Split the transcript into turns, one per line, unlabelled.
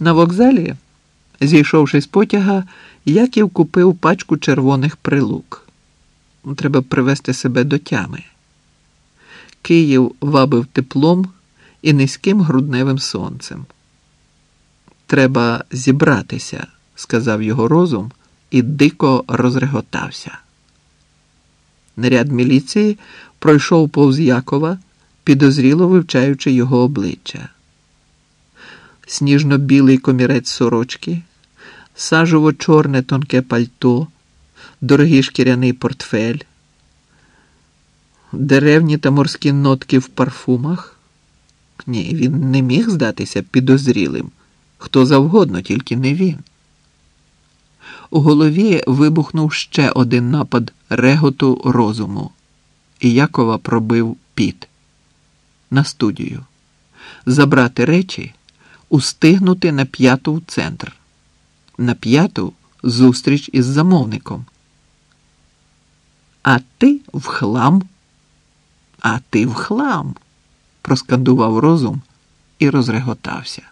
На вокзалі, зійшовши з потяга, Яків купив пачку червоних прилук. Треба привести себе до тями. Київ вабив теплом і низьким грудневим сонцем. Треба зібратися, сказав його розум і дико розреготався. Наряд міліції пройшов повз Якова, підозріло вивчаючи його обличчя. Сніжно-білий комірець сорочки, сажово-чорне тонке пальто, дорогий шкіряний портфель, деревні та морські нотки в парфумах. Ні, він не міг здатися підозрілим. Хто завгодно, тільки не він. У голові вибухнув ще один напад реготу розуму, і Якова пробив піт на студію, забрати речі, устигнути на п'яту в центр, на п'яту зустріч із замовником. А ти в хлам, а ти в хлам, проскандував розум і розреготався.